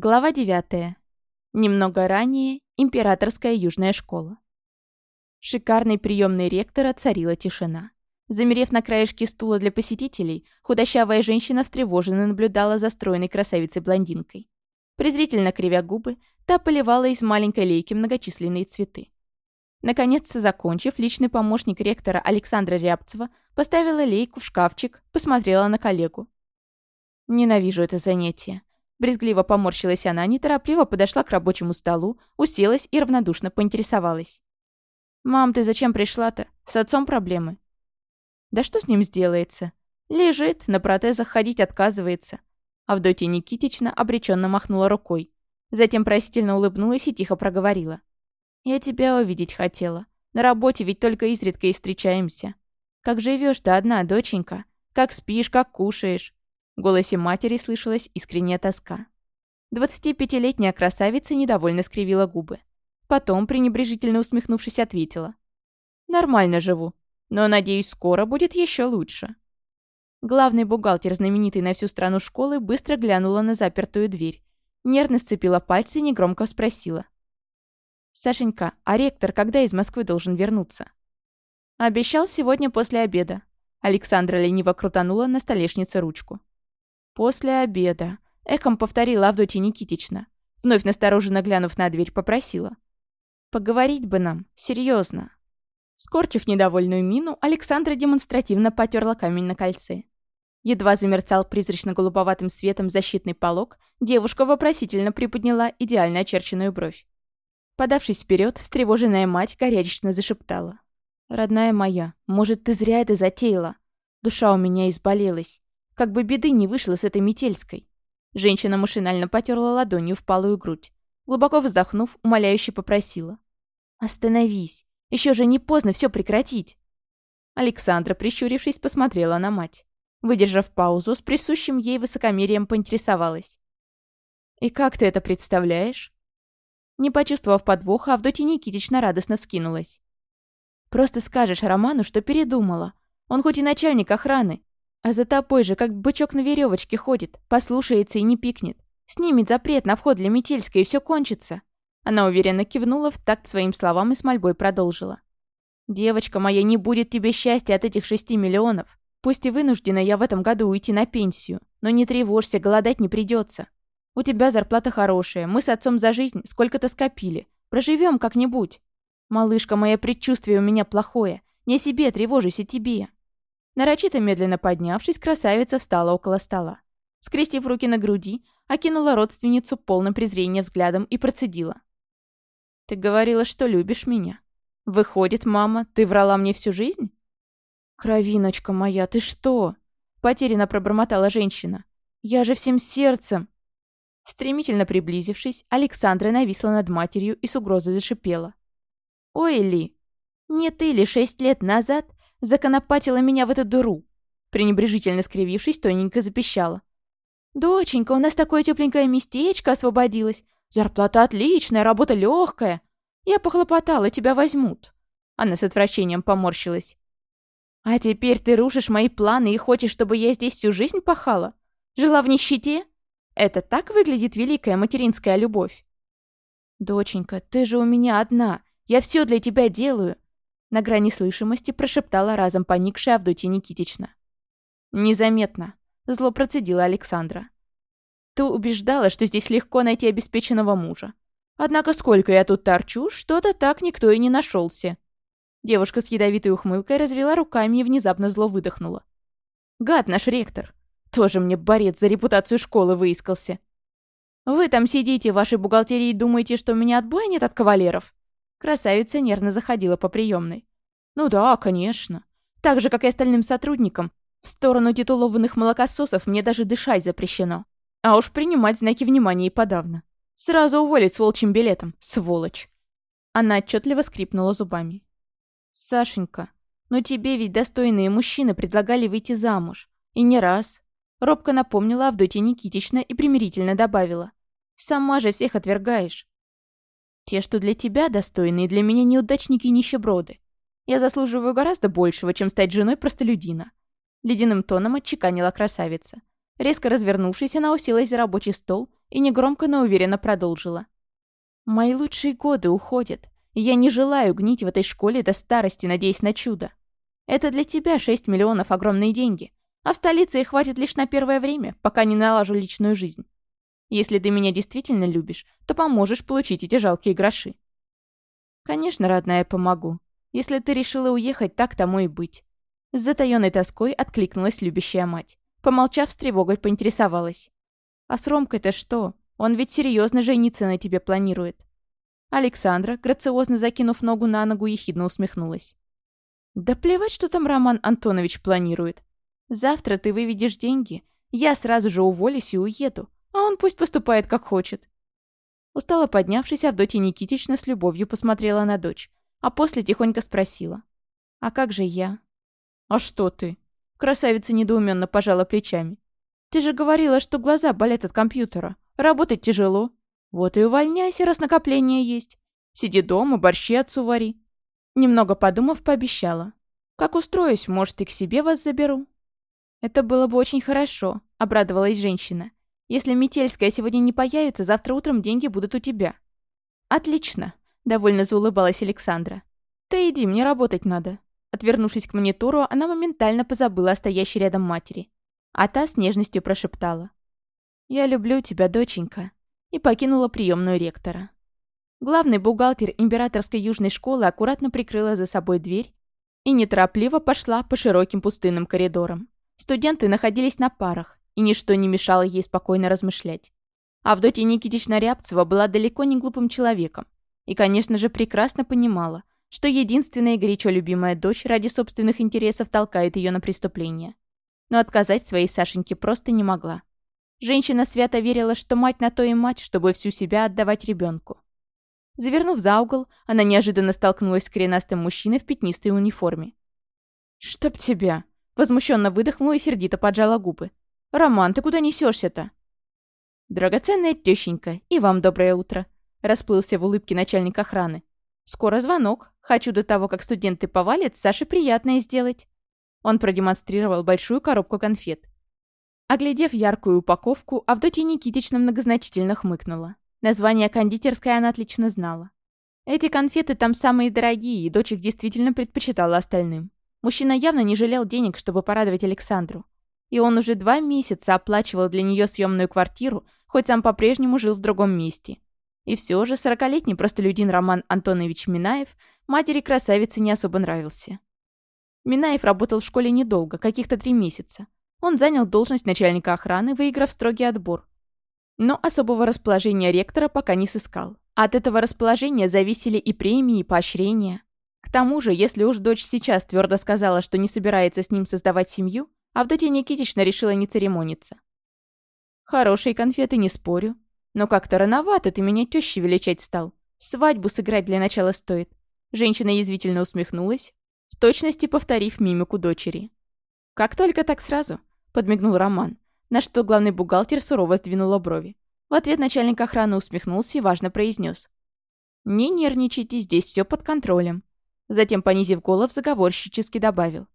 Глава 9. Немного ранее. Императорская южная школа. В шикарной приемной ректора царила тишина. Замерев на краешке стула для посетителей, худощавая женщина встревоженно наблюдала за стройной красавицей-блондинкой. Презрительно кривя губы, та поливала из маленькой лейки многочисленные цветы. Наконец-то закончив, личный помощник ректора Александра Рябцева поставила лейку в шкафчик, посмотрела на коллегу. «Ненавижу это занятие», Брезгливо поморщилась она, неторопливо подошла к рабочему столу, уселась и равнодушно поинтересовалась. «Мам, ты зачем пришла-то? С отцом проблемы?» «Да что с ним сделается? Лежит, на протезах ходить отказывается». Авдотья Никитична обреченно махнула рукой. Затем просительно улыбнулась и тихо проговорила. «Я тебя увидеть хотела. На работе ведь только изредка и встречаемся. Как живешь ты одна, доченька? Как спишь, как кушаешь? В голосе матери слышалась искренняя тоска. Двадцатипятилетняя красавица недовольно скривила губы. Потом, пренебрежительно усмехнувшись, ответила. «Нормально живу, но, надеюсь, скоро будет еще лучше». Главный бухгалтер, знаменитый на всю страну школы, быстро глянула на запертую дверь. Нервно сцепила пальцы и негромко спросила. «Сашенька, а ректор когда из Москвы должен вернуться?» «Обещал сегодня после обеда». Александра лениво крутанула на столешнице ручку. «После обеда», — эхом повторила Авдотья Никитична. Вновь настороженно глянув на дверь, попросила. «Поговорить бы нам, серьезно. Скорчив недовольную мину, Александра демонстративно потерла камень на кольце. Едва замерцал призрачно-голубоватым светом защитный полог, девушка вопросительно приподняла идеально очерченную бровь. Подавшись вперед, встревоженная мать горячечно зашептала. «Родная моя, может, ты зря это затеяла? Душа у меня изболелась. Как бы беды не вышло с этой метельской. Женщина машинально потерла ладонью в палую грудь. Глубоко вздохнув, умоляюще попросила. «Остановись. Еще же не поздно все прекратить». Александра, прищурившись, посмотрела на мать. Выдержав паузу, с присущим ей высокомерием поинтересовалась. «И как ты это представляешь?» Не почувствовав подвоха, Авдотья Никитична радостно вскинулась. «Просто скажешь Роману, что передумала. Он хоть и начальник охраны, а за тобой же, как бычок на веревочке ходит, послушается и не пикнет. Снимет запрет на вход для Метельской, и все кончится». Она уверенно кивнула в такт своим словам и с мольбой продолжила. «Девочка моя, не будет тебе счастья от этих шести миллионов. Пусть и вынуждена я в этом году уйти на пенсию, но не тревожься, голодать не придется. У тебя зарплата хорошая, мы с отцом за жизнь сколько-то скопили. Проживем как-нибудь. Малышка, мое предчувствие у меня плохое. Не о себе тревожусь, о тебе. Нарочито медленно поднявшись, красавица встала около стола. Скрестив руки на груди, окинула родственницу полным презрения взглядом и процедила. «Ты говорила, что любишь меня. Выходит, мама, ты врала мне всю жизнь?» «Кровиночка моя, ты что?» Потерянно пробормотала женщина. «Я же всем сердцем!» Стремительно приблизившись, Александра нависла над матерью и с угрозой зашипела. «Ой, Ли, не ты ли шесть лет назад законопатила меня в эту дыру. Пренебрежительно скривившись, тоненько запищала. «Доченька, у нас такое тепленькое местечко освободилось. Зарплата отличная, работа легкая. Я похлопотала, тебя возьмут». Она с отвращением поморщилась. «А теперь ты рушишь мои планы и хочешь, чтобы я здесь всю жизнь пахала? Жила в нищете? Это так выглядит великая материнская любовь?» «Доченька, ты же у меня одна. Я все для тебя делаю. На грани слышимости прошептала разом поникшая Авдотья Никитична. «Незаметно», — зло процедила Александра. «Ты убеждала, что здесь легко найти обеспеченного мужа. Однако сколько я тут торчу, что-то так никто и не нашелся. Девушка с ядовитой ухмылкой развела руками и внезапно зло выдохнула. «Гад наш ректор! Тоже мне борец за репутацию школы выискался. Вы там сидите в вашей бухгалтерии и думаете, что меня отбоя нет от кавалеров? Красавица нервно заходила по приемной. «Ну да, конечно. Так же, как и остальным сотрудникам, в сторону титулованных молокососов мне даже дышать запрещено. А уж принимать знаки внимания и подавно. Сразу уволить с волчьим билетом, сволочь!» Она отчетливо скрипнула зубами. «Сашенька, но тебе ведь достойные мужчины предлагали выйти замуж. И не раз». Робко напомнила Авдотья Никитична и примирительно добавила. «Сама же всех отвергаешь. Те, что для тебя достойные, для меня неудачники и нищеброды. Я заслуживаю гораздо большего, чем стать женой простолюдина». Ледяным тоном отчеканила красавица. Резко развернувшись, она уселась за рабочий стол и негромко, но уверенно продолжила. «Мои лучшие годы уходят, я не желаю гнить в этой школе до старости, надеясь на чудо. Это для тебя 6 миллионов огромные деньги, а в столице их хватит лишь на первое время, пока не налажу личную жизнь. Если ты меня действительно любишь, то поможешь получить эти жалкие гроши». «Конечно, родная, помогу. Если ты решила уехать, так тому и быть». С затаённой тоской откликнулась любящая мать. Помолчав с тревогой, поинтересовалась. «А с Ромкой-то что? Он ведь серьезно жениться на тебе планирует». Александра, грациозно закинув ногу на ногу, ехидно усмехнулась. «Да плевать, что там Роман Антонович планирует. Завтра ты выведешь деньги, я сразу же уволюсь и уеду, а он пусть поступает как хочет». Устало поднявшись, Авдотья Никитична с любовью посмотрела на дочь, а после тихонько спросила. «А как же я?» «А что ты?» Красавица недоуменно пожала плечами. «Ты же говорила, что глаза болят от компьютера. Работать тяжело. Вот и увольняйся, раз накопление есть. Сиди дома, борщи отцу вари». Немного подумав, пообещала. «Как устроюсь, может, и к себе вас заберу». «Это было бы очень хорошо», — обрадовалась женщина. «Если Метельская сегодня не появится, завтра утром деньги будут у тебя». «Отлично», — довольно заулыбалась Александра. «Ты иди, мне работать надо». Отвернувшись к монитору, она моментально позабыла о стоящей рядом матери. А та с нежностью прошептала. «Я люблю тебя, доченька», и покинула приемную ректора. Главный бухгалтер императорской южной школы аккуратно прикрыла за собой дверь и неторопливо пошла по широким пустынным коридорам. Студенты находились на парах, и ничто не мешало ей спокойно размышлять. Авдотья Никитична Рябцева была далеко не глупым человеком и, конечно же, прекрасно понимала, что единственная и горячо любимая дочь ради собственных интересов толкает ее на преступление. Но отказать своей Сашеньке просто не могла. Женщина свято верила, что мать на то и мать, чтобы всю себя отдавать ребенку. Завернув за угол, она неожиданно столкнулась с коренастым мужчиной в пятнистой униформе. «Чтоб тебя!» Возмущенно выдохнула и сердито поджала губы. «Роман, ты куда несешься-то?» «Драгоценная тещенька, и вам доброе утро!» Расплылся в улыбке начальник охраны. «Скоро звонок. Хочу до того, как студенты повалят, Саше приятное сделать». Он продемонстрировал большую коробку конфет. Оглядев яркую упаковку, Авдотья Никитична многозначительно хмыкнула. Название кондитерской она отлично знала. Эти конфеты там самые дорогие, и дочь их действительно предпочитала остальным. Мужчина явно не жалел денег, чтобы порадовать Александру. И он уже два месяца оплачивал для нее съемную квартиру, хоть сам по-прежнему жил в другом месте. И все же сорокалетний простолюдин Роман Антонович Минаев матери красавицы не особо нравился. Минаев работал в школе недолго, каких-то три месяца. Он занял должность начальника охраны, выиграв строгий отбор. Но особого расположения ректора пока не сыскал. От этого расположения зависели и премии, и поощрения. К тому же, если уж дочь сейчас твердо сказала, что не собирается с ним создавать семью, Авдотья Никитична решила не церемониться. «Хорошие конфеты, не спорю. Но как-то рановато ты меня тещей величать стал. Свадьбу сыграть для начала стоит». Женщина язвительно усмехнулась, в точности повторив мимику дочери. «Как только так сразу», — подмигнул Роман, на что главный бухгалтер сурово сдвинула брови. В ответ начальник охраны усмехнулся и важно произнес: «Не нервничайте, здесь все под контролем». Затем, понизив голос, заговорщически добавил.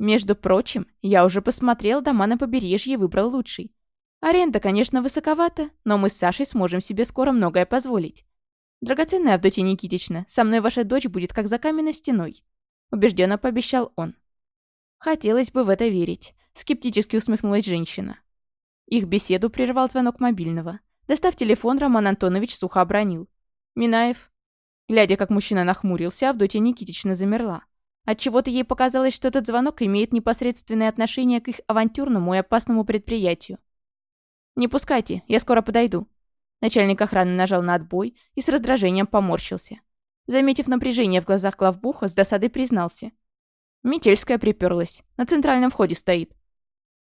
«Между прочим, я уже посмотрел дома на побережье и выбрал лучший. Аренда, конечно, высоковата, но мы с Сашей сможем себе скоро многое позволить. Драгоценная Авдотья Никитична, со мной ваша дочь будет как за каменной стеной», — убежденно пообещал он. «Хотелось бы в это верить», — скептически усмехнулась женщина. Их беседу прервал звонок мобильного. Достав телефон, Роман Антонович сухо обронил. «Минаев». Глядя, как мужчина нахмурился, Авдотья Никитична замерла. Отчего-то ей показалось, что этот звонок имеет непосредственное отношение к их авантюрному и опасному предприятию. «Не пускайте, я скоро подойду». Начальник охраны нажал на отбой и с раздражением поморщился. Заметив напряжение в глазах главбуха, с досадой признался. Метельская приперлась. На центральном входе стоит.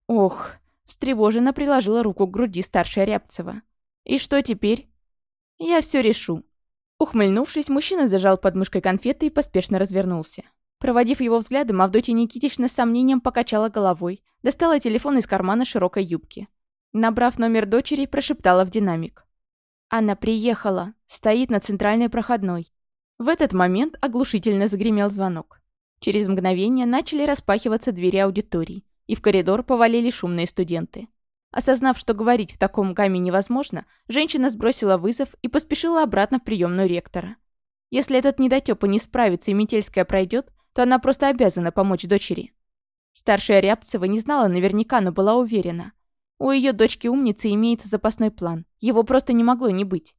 Ох, встревоженно приложила руку к груди старшая Рябцева. И что теперь? Я все решу. Ухмыльнувшись, мужчина зажал подмышкой конфеты и поспешно развернулся. Проводив его взглядом, Авдотья Никитична с сомнением покачала головой, достала телефон из кармана широкой юбки. Набрав номер дочери, прошептала в динамик. «Она приехала. Стоит на центральной проходной». В этот момент оглушительно загремел звонок. Через мгновение начали распахиваться двери аудиторий, и в коридор повалили шумные студенты. Осознав, что говорить в таком гамме невозможно, женщина сбросила вызов и поспешила обратно в приемную ректора. Если этот недотёпа не справится и Метельская пройдет, то она просто обязана помочь дочери. Старшая Рябцева не знала наверняка, но была уверена. У ее дочки-умницы имеется запасной план. Его просто не могло не быть.